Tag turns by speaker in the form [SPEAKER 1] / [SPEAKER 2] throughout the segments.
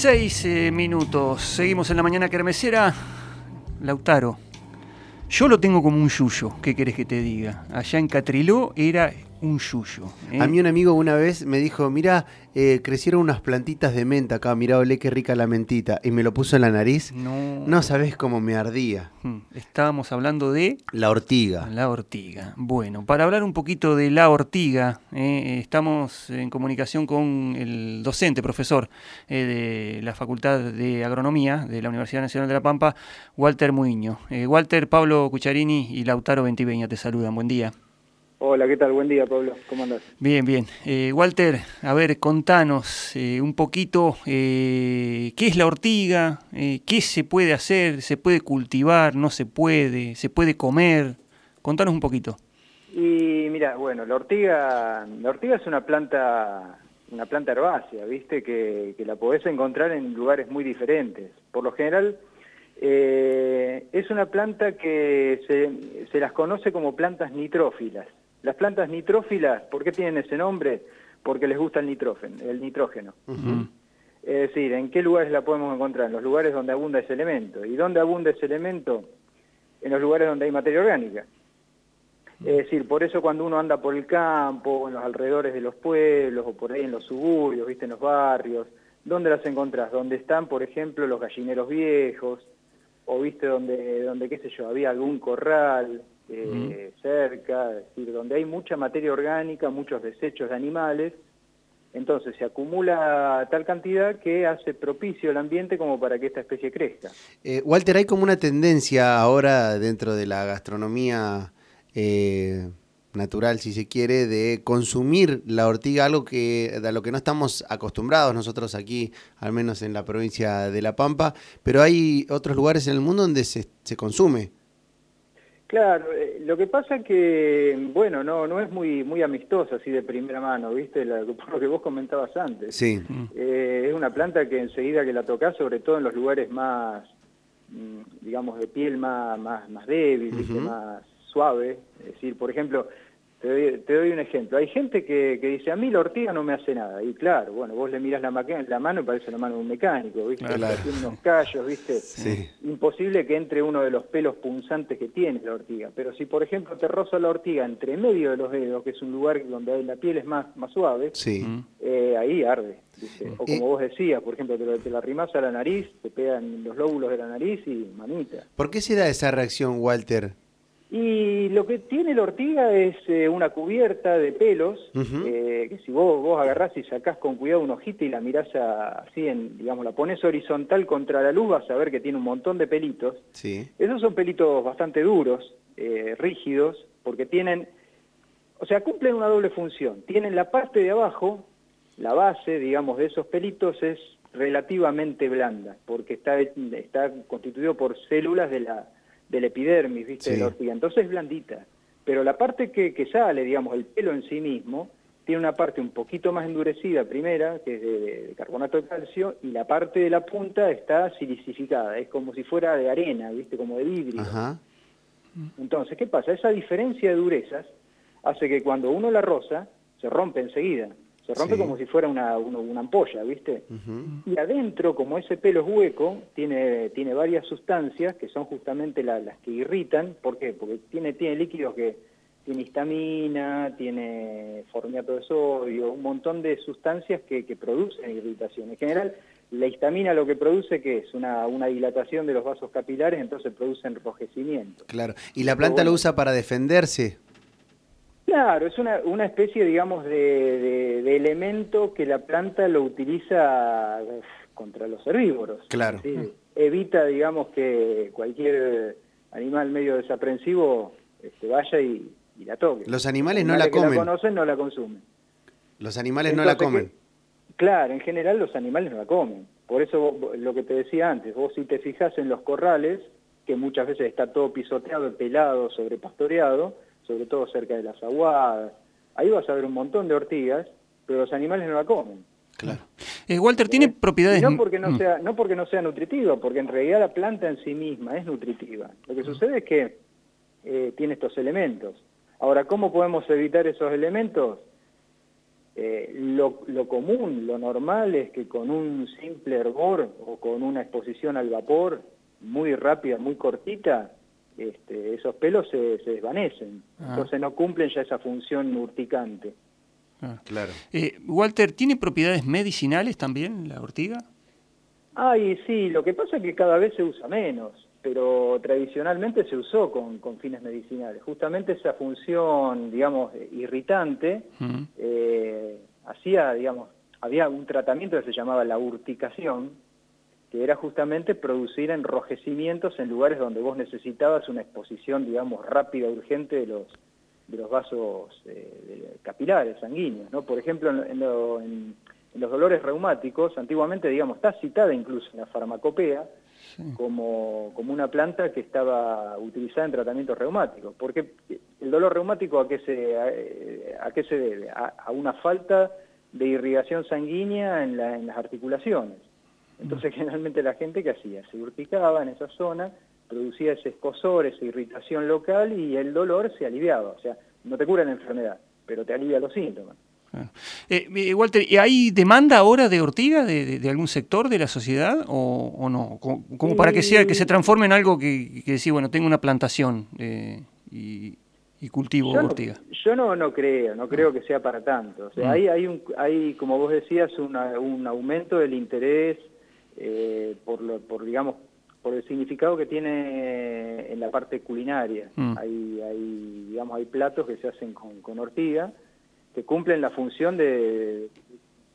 [SPEAKER 1] Seis eh, minutos, seguimos en la mañana kermesera. Lautaro, yo lo tengo como un yuyo, ¿qué querés que te diga? Allá en Catriló era un yuyo. ¿eh?
[SPEAKER 2] A mí un amigo una vez me dijo, mira, eh, crecieron unas plantitas de menta acá, mirá, olé qué rica la mentita. Y me lo puso en la nariz.
[SPEAKER 1] No,
[SPEAKER 2] No sabés cómo me ardía.
[SPEAKER 1] Hmm, Estábamos hablando de
[SPEAKER 2] La ortiga.
[SPEAKER 1] la ortiga. Bueno, para hablar un poquito de la ortiga, eh, estamos en comunicación con el docente, profesor eh, de la Facultad de Agronomía de la Universidad Nacional de La Pampa, Walter Muiño. Walter, Pablo Cucharini y Lautaro Ventiveña te saludan. Buen día.
[SPEAKER 3] Hola, ¿qué tal? Buen día, Pablo. ¿Cómo andás?
[SPEAKER 1] Bien, bien. Eh, Walter, a ver, contanos eh, un poquito eh, qué es la ortiga, eh, qué se puede hacer, se puede cultivar, no se puede, se puede comer. Contanos un poquito.
[SPEAKER 3] Y mira, bueno, la ortiga, la ortiga es una planta, una planta herbácea, ¿viste? Que, que la podés encontrar en lugares muy diferentes. Por lo general, eh, es una planta que se, se las conoce como plantas nitrófilas. Las plantas nitrófilas, ¿por qué tienen ese nombre? Porque les gusta el nitrógeno. El nitrógeno. Es decir, ¿en qué lugares la podemos encontrar? En los lugares donde abunda ese elemento. ¿Y dónde abunda ese elemento? En los lugares donde hay materia orgánica. Es decir, por eso cuando uno anda por el campo, en los alrededores de los pueblos, o por ahí en los suburbios, viste, en los barrios, ¿dónde las encontrás? Donde están, por ejemplo, los gallineros viejos, o viste donde, donde qué sé yo, había algún corral eh, cerca, es decir, donde hay mucha materia orgánica, muchos desechos de animales, entonces se acumula tal cantidad que hace propicio el ambiente como para que esta especie crezca.
[SPEAKER 2] Eh, Walter, hay como una tendencia ahora dentro de la gastronomía eh, natural, si se quiere, de consumir la ortiga, algo que a lo que no estamos acostumbrados nosotros aquí, al menos en la provincia de La Pampa, pero hay otros lugares en el mundo donde se, se consume.
[SPEAKER 3] Claro, eh, lo que pasa que, bueno, no no es muy muy amistosa así de primera mano, ¿viste? La- por lo que vos comentabas antes.
[SPEAKER 2] Sí.
[SPEAKER 3] Eh, es una planta que enseguida que la tocas, sobre todo en los lugares más, mm, digamos, de piel más, más, más débil, más suave. Es decir, por ejemplo, te doy, te doy un ejemplo. Hay gente que, que dice, a mí la ortiga no me hace nada. Y claro, bueno, vos le mirás la, la mano y parece la mano de un mecánico, ¿viste?
[SPEAKER 2] Claro.
[SPEAKER 3] Tiene unos callos, ¿viste?
[SPEAKER 2] Sí.
[SPEAKER 3] imposible que entre uno de los pelos punzantes que tiene la ortiga. Pero si, por ejemplo, te roza la ortiga entre medio de los dedos, que es un lugar donde la piel es más, más suave,
[SPEAKER 2] Sí.
[SPEAKER 3] Eh, ahí arde. ¿viste? O como vos decías, por ejemplo, te, lo- te la rimas a la nariz, te pegan los lóbulos de la nariz y manita.
[SPEAKER 2] ¿Por qué se da esa reacción, Walter?
[SPEAKER 3] Y lo que tiene la ortiga es eh, una cubierta de pelos, eh, que si vos, vos agarrás y sacás con cuidado una hojita y la mirás a- así, en, digamos, la pones horizontal contra la luz, vas a ver que tiene un montón de pelitos.
[SPEAKER 2] Sí.
[SPEAKER 3] Esos son pelitos bastante duros, eh, rígidos, porque tienen, o sea, cumplen una doble función. Tienen la parte de abajo, la base, digamos, de esos pelitos es relativamente blanda, porque está, está constituido por células de la, del epidermis, ¿viste? De la ortiga. Entonces es blandita. Pero la parte que, que sale, digamos, el pelo en sí mismo, tiene una parte un poquito más endurecida primera, que es de, de carbonato de calcio, y la parte de la punta está silicificada, es como si fuera de arena, ¿viste? Como de vidrio.
[SPEAKER 2] Ajá.
[SPEAKER 3] Entonces, ¿qué pasa? Esa diferencia de durezas hace que cuando uno la roza, se rompe enseguida. Se rompe
[SPEAKER 2] Sí.
[SPEAKER 3] como si fuera una, una, una ampolla, ¿viste? Y adentro, como ese pelo es hueco, tiene, tiene varias sustancias que son justamente la- las que irritan. ¿Por qué? Porque tiene, tiene líquidos que tiene histamina, tiene formiato de sodio, un montón de sustancias que, que producen irritación. En general, la histamina lo que produce que es una, una dilatación de los vasos capilares, entonces produce enrojecimiento.
[SPEAKER 2] Claro. ¿Y la planta lo usa para defenderse?
[SPEAKER 3] Claro, es una, una especie, digamos, de, de- de elemento que la planta lo utiliza contra los herbívoros.
[SPEAKER 2] Claro.
[SPEAKER 3] Sí, Evita, digamos, que cualquier animal medio desaprensivo este, vaya y, y la toque.
[SPEAKER 2] Los animales no la comen.
[SPEAKER 3] la conocen no la consumen.
[SPEAKER 2] Los animales no la comen.
[SPEAKER 3] que- claro, en general los animales no la comen. Por eso vos- lo que te decía antes, vos si te fijas en los corrales, que muchas veces está todo pisoteado, pelado, sobrepastoreado, sobre todo cerca de las aguadas, ahí vas a ver un montón de ortigas, pero los animales no la comen.
[SPEAKER 2] Claro.
[SPEAKER 1] Eh, Walter, ¿tiene
[SPEAKER 3] Y
[SPEAKER 1] propiedades?
[SPEAKER 3] no porque no
[SPEAKER 1] Mm.
[SPEAKER 3] sea no porque no sea nutritiva, porque en realidad la planta en sí misma es nutritiva. Lo que sucede es que eh, tiene estos elementos. Ahora, ¿cómo podemos evitar esos elementos? Eh, lo, común, lo normal es que con un simple hervor o con una exposición al vapor muy rápida, muy cortita, este, esos pelos se, desvanecen. Ah. Entonces no cumplen ya esa función urticante.
[SPEAKER 1] Ah. Claro. Eh, Walter, ¿tiene propiedades medicinales también la ortiga?
[SPEAKER 3] Ay, sí, lo que pasa es que cada vez se usa menos, pero tradicionalmente se usó con, fines medicinales. Justamente esa función, digamos, irritante, eh, hacía, digamos, había un tratamiento que se llamaba la urticación, que era justamente producir enrojecimientos en lugares donde vos necesitabas una exposición, digamos, rápida, urgente de los, de los vasos eh, capilares, sanguíneos, ¿no? Por ejemplo, en, los dolores reumáticos, antiguamente, digamos, está citada incluso en la farmacopea como, como una planta que estaba utilizada en tratamientos reumáticos. Porque el dolor reumático, ¿a qué se, a, qué se debe? A, una falta de irrigación sanguínea en, en las articulaciones. Entonces, generalmente la gente que hacía, se urticaba en esa zona, producía ese escosor, esa irritación local y el dolor se aliviaba. O sea, no te cura la enfermedad, pero te alivia los síntomas.
[SPEAKER 1] Eh, eh, Walter, ¿hay demanda ahora de ortiga de, algún sector de la sociedad o, no? Como, para que sea que se transforme en algo que, que decir, bueno, tengo una plantación eh, y, cultivo ortiga.
[SPEAKER 3] yo no, no creo, no creo que sea para tanto. O sea, mm. hay, hay, un, hay, como vos decías, un aumento del interés por, lo, por, digamos, por el significado que tiene en la parte culinaria. Mm. Hay, hay, digamos, hay platos que se hacen con, con ortiga que cumplen la función de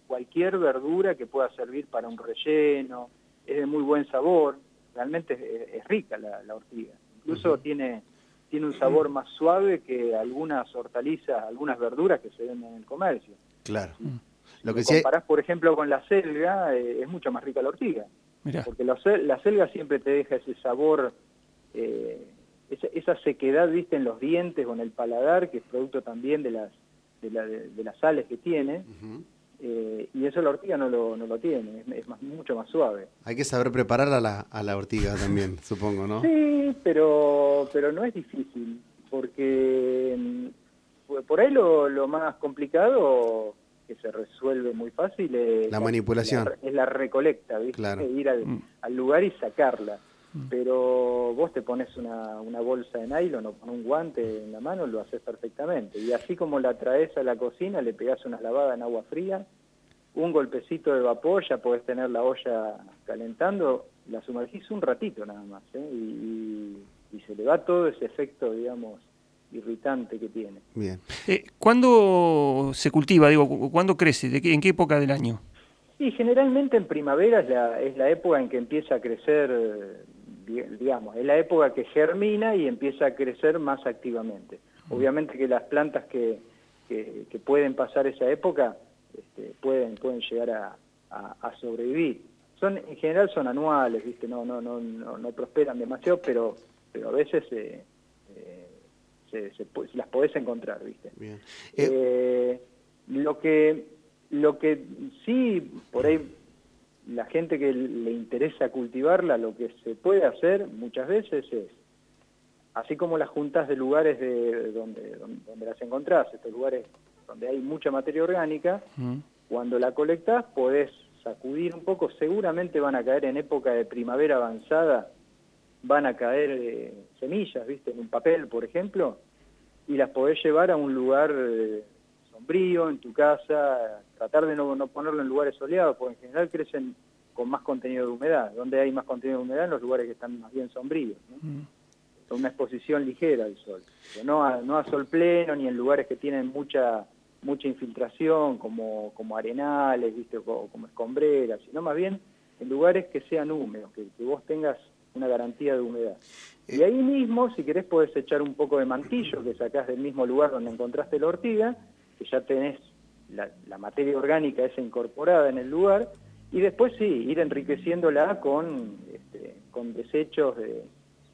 [SPEAKER 3] cualquier verdura que pueda servir para un relleno, es de muy buen sabor, realmente es, rica la, ortiga. Incluso tiene, tiene un sabor más suave que algunas hortalizas, algunas verduras que se venden en el comercio.
[SPEAKER 2] Claro.
[SPEAKER 3] Lo que si comparás, por ejemplo, con la selga, eh, es mucho más rica la ortiga. Porque la, la, selga siempre te deja ese sabor, eh, esa, sequedad, viste, en los dientes o en el paladar, que es producto también de las de, las sales que tiene, eh, y eso la ortiga no lo, no lo tiene, es, más, mucho más suave.
[SPEAKER 2] Hay que saber preparar a la, a la ortiga también, supongo, ¿no?
[SPEAKER 3] Sí, pero, pero no es difícil, porque mm, por ahí lo, lo más complicado que se resuelve muy fácil es
[SPEAKER 2] la manipulación.
[SPEAKER 3] es la recolecta, ¿viste? Ir al, mm. al, lugar y sacarla. Mm. Pero vos te pones una, una bolsa de nylon o con un guante en la mano, lo haces perfectamente. Y así como la traes a la cocina, le pegás una lavada en agua fría, un golpecito de vapor, ya podés tener la olla calentando, la sumergís un ratito nada más, ¿eh? y, se le va todo ese efecto, digamos, irritante que tiene.
[SPEAKER 1] Bien. Eh, ¿Cuándo se cultiva? Digo, ¿cuándo crece? ¿De ¿En qué época del año?
[SPEAKER 3] Y generalmente en primavera es la, es la época en que empieza a crecer digamos, es la época que germina y empieza a crecer más activamente. Obviamente que las plantas que, que, pueden pasar esa época este, pueden, pueden llegar a, a, sobrevivir. Son, en general son anuales, ¿viste? No, no, no, no, prosperan demasiado, pero, pero a veces eh, se, se, las podés encontrar, ¿viste? Eh, eh, lo, que, lo que sí, por ahí la gente que le interesa cultivarla, lo que se puede hacer muchas veces es, así como las juntas de lugares de donde, donde, las encontrás, estos lugares donde hay mucha materia orgánica, mm. cuando la colectás podés sacudir un poco, seguramente van a caer en época de primavera avanzada, van a caer eh, semillas, ¿viste? En un papel, por ejemplo, y las podés llevar a un lugar eh, sombrío en tu casa, tratar de no, ponerlo en lugares soleados, porque en general crecen con más contenido de humedad. Donde hay más contenido de humedad? En los lugares que están más bien sombríos. ¿no? Mm. Una exposición ligera al sol. no, a, no a sol pleno ni en lugares que tienen mucha mucha infiltración como, como arenales, ¿viste? O como escombreras, sino más bien en lugares que sean húmedos, que, que vos tengas una garantía de humedad. Y ahí mismo, si querés, podés echar un poco de mantillo que sacás del mismo lugar donde encontraste la ortiga que ya tenés la, materia orgánica esa incorporada en el lugar, y después sí, ir enriqueciéndola con, este, con desechos de,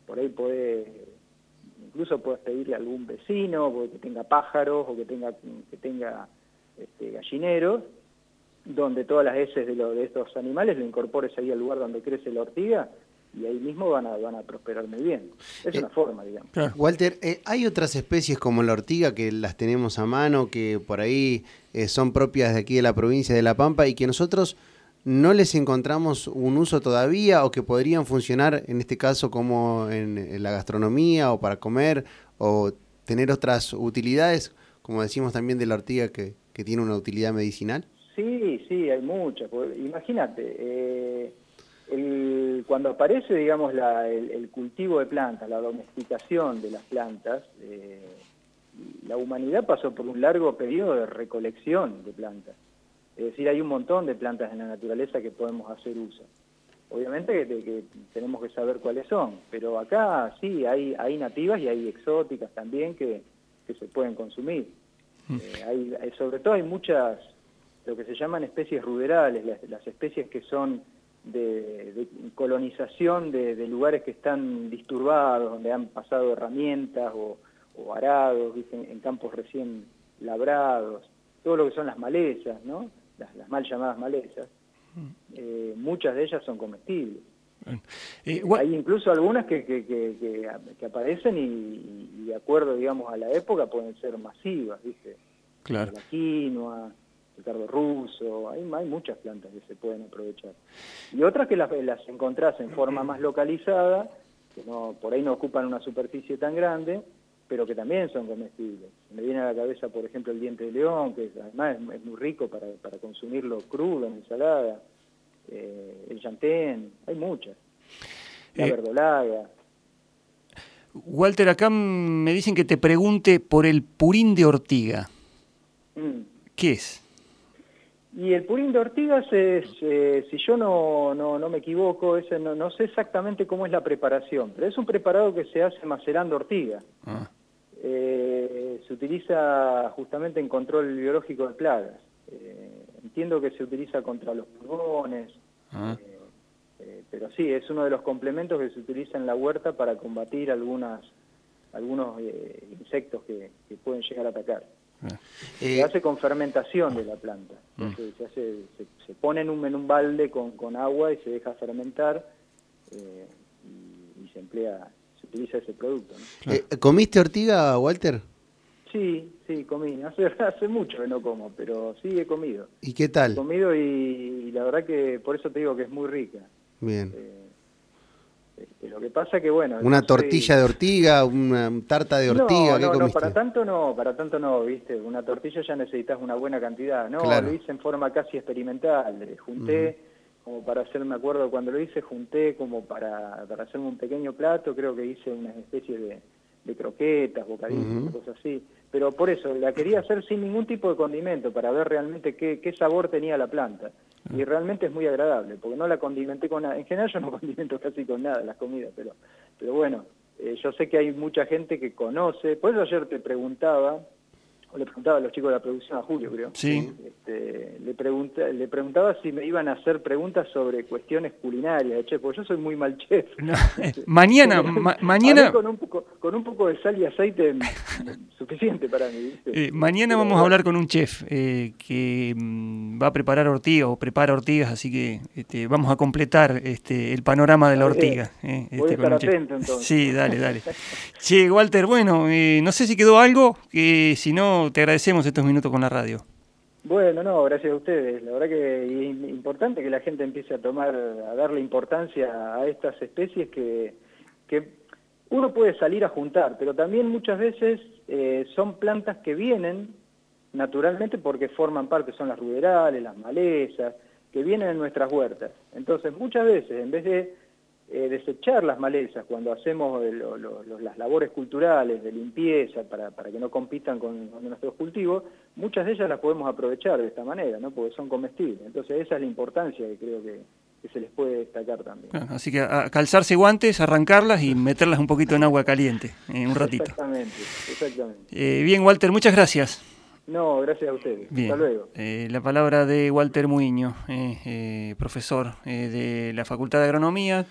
[SPEAKER 3] por ahí podés, incluso puedes pedirle a algún vecino que tenga pájaros o que tenga, que tenga este, gallineros, donde todas las heces de, lo, de estos animales lo incorpores ahí al lugar donde crece la ortiga y ahí mismo van a, van a prosperar muy bien. Es
[SPEAKER 2] Eh,
[SPEAKER 3] una forma, digamos.
[SPEAKER 2] Walter, eh, ¿hay otras especies como la ortiga que las tenemos a mano, que por ahí eh, son propias de aquí de la provincia de La Pampa y que nosotros no les encontramos un uso todavía o que podrían funcionar en este caso como en, en la gastronomía o para comer o tener otras utilidades, como decimos también de la ortiga que, que tiene una utilidad medicinal?
[SPEAKER 3] Sí, sí, hay muchas. porque Imagínate, eh, el- cuando aparece, digamos, la- el, el cultivo de plantas, la domesticación de las plantas, eh, la humanidad pasó por un largo periodo de recolección de plantas. Es decir, hay un montón de plantas en la naturaleza que podemos hacer uso. Obviamente que, tenemos que saber cuáles son, pero acá sí, hay, hay nativas y hay exóticas también que, que se pueden consumir. Eh, hay, hay- sobre todo hay muchas, lo que se llaman especies ruderales, las, las especies que son de, de colonización de, de lugares que están disturbados, donde han pasado herramientas o, o arados. En, en campos recién labrados, todo lo que son las malezas, ¿no? Las, las mal llamadas malezas. Eh, muchas de ellas son comestibles.
[SPEAKER 1] Eh, Wa-
[SPEAKER 3] Hay incluso algunas que, que, que, que- que aparecen y, y de acuerdo, digamos, a la época pueden ser masivas, ¿viste?
[SPEAKER 1] Claro.
[SPEAKER 3] La quinoa, el cardo ruso, hay, hay muchas plantas que se pueden aprovechar. Y otras que las, las encontrás en forma más localizada, que no por ahí no ocupan una superficie tan grande, pero que también son comestibles. Me viene a la cabeza, por ejemplo, el diente de león, que además es, muy rico para, para consumirlo crudo en ensalada, eh, el llantén, hay muchas. La
[SPEAKER 1] Eh,
[SPEAKER 3] verdolaga.
[SPEAKER 1] Walter, acá me dicen que te pregunte por el purín de ortiga.
[SPEAKER 3] Mm.
[SPEAKER 1] ¿Qué es?
[SPEAKER 3] Y el purín de ortigas es, eh, si yo no, no, no me equivoco, ese no, no sé exactamente cómo es la preparación, pero es un preparado que se hace macerando ortiga.
[SPEAKER 1] Ah,
[SPEAKER 3] Eh, se utiliza justamente en control biológico de plagas. Eh, entiendo que se utiliza contra los pulgones,
[SPEAKER 1] ah.
[SPEAKER 3] eh, eh, pero sí, es uno de los complementos que se utiliza en la huerta para combatir algunas, algunos eh, insectos que, que pueden llegar a atacar. Se
[SPEAKER 2] Eh,
[SPEAKER 3] hace con fermentación de la planta. Entonces, se, hace, se, se pone en un, en un balde con, con agua y se deja fermentar eh, y, y se emplea, se utiliza ese producto. ¿no?
[SPEAKER 2] eh, ¿Comiste ortiga, Walter?
[SPEAKER 3] Sí, sí, comí. Hace, hace mucho que no como, pero sí he comido.
[SPEAKER 2] ¿Y qué
[SPEAKER 3] He
[SPEAKER 2] tal?
[SPEAKER 3] comido y, y la verdad que por eso te digo que es muy rica.
[SPEAKER 2] Bien.
[SPEAKER 3] Este, lo que pasa que, bueno...
[SPEAKER 2] Una
[SPEAKER 3] soy-
[SPEAKER 2] tortilla de ortiga, una tarta de ortiga,
[SPEAKER 3] no,
[SPEAKER 2] ¿qué
[SPEAKER 3] no, para tanto no, para tanto no, viste, una tortilla ya necesitas una buena cantidad, no,
[SPEAKER 2] Claro.
[SPEAKER 3] lo hice en forma casi experimental, junté, como para hacerme acuerdo cuando lo hice, junté como para, para hacerme un pequeño plato, creo que hice una especie de, de croquetas, bocadillos, cosas así, pero por eso, la quería hacer sin ningún tipo de condimento, para ver realmente qué, qué sabor tenía la planta, y realmente es muy agradable, porque no la condimenté con nada, en general yo no condimento casi con nada las comidas, pero, pero bueno, eh, yo sé que hay mucha gente que conoce, por eso ayer te preguntaba, le preguntaba a los chicos de la producción, a Julio creo,
[SPEAKER 1] Sí.
[SPEAKER 3] este, le, pregunta, le preguntaba si me iban a hacer preguntas sobre cuestiones culinarias, che, porque yo soy muy mal chef.
[SPEAKER 1] No, eh, mañana, ma-
[SPEAKER 3] A
[SPEAKER 1] mañana,
[SPEAKER 3] con un, poco, con un poco de sal y aceite suficiente para mí.
[SPEAKER 1] eh, mañana
[SPEAKER 3] Pero
[SPEAKER 1] vamos a hablar con un chef eh, que mm, va a preparar ortigas o prepara ortigas, así que este, vamos a completar este, el panorama de la ortiga. eh,
[SPEAKER 3] Voy a
[SPEAKER 1] este,
[SPEAKER 3] estar atento, entonces.
[SPEAKER 1] Sí, dale, dale. Che, Walter, bueno, no sé si quedó algo, que si no, te agradecemos estos minutos con la radio.
[SPEAKER 3] Bueno, no, gracias a ustedes. La verdad que es importante que la gente empiece a tomar, a darle importancia a estas especies que, que uno puede salir a juntar, pero también muchas veces eh, son plantas que vienen naturalmente porque forman parte, son las ruderales, las malezas, que vienen en nuestras huertas. Entonces, muchas veces, en vez de eh, desechar las malezas cuando hacemos lo- lo- lo- las labores culturales de limpieza para, para que no compitan con, con nuestros cultivos, muchas de ellas las podemos aprovechar de esta manera, ¿no? porque son comestibles. Entonces esa es la importancia que creo que, que se les puede destacar también.
[SPEAKER 1] Claro, así que a, calzarse guantes, arrancarlas y meterlas un poquito en agua caliente, un ratito.
[SPEAKER 3] Exactamente, exactamente.
[SPEAKER 1] Eh, bien, Walter, muchas gracias.
[SPEAKER 3] No, gracias a ustedes.
[SPEAKER 1] Bien.
[SPEAKER 3] Hasta luego.
[SPEAKER 1] Eh, la palabra de Walter Muiño, eh, eh, profesor de la Facultad de Agronomía.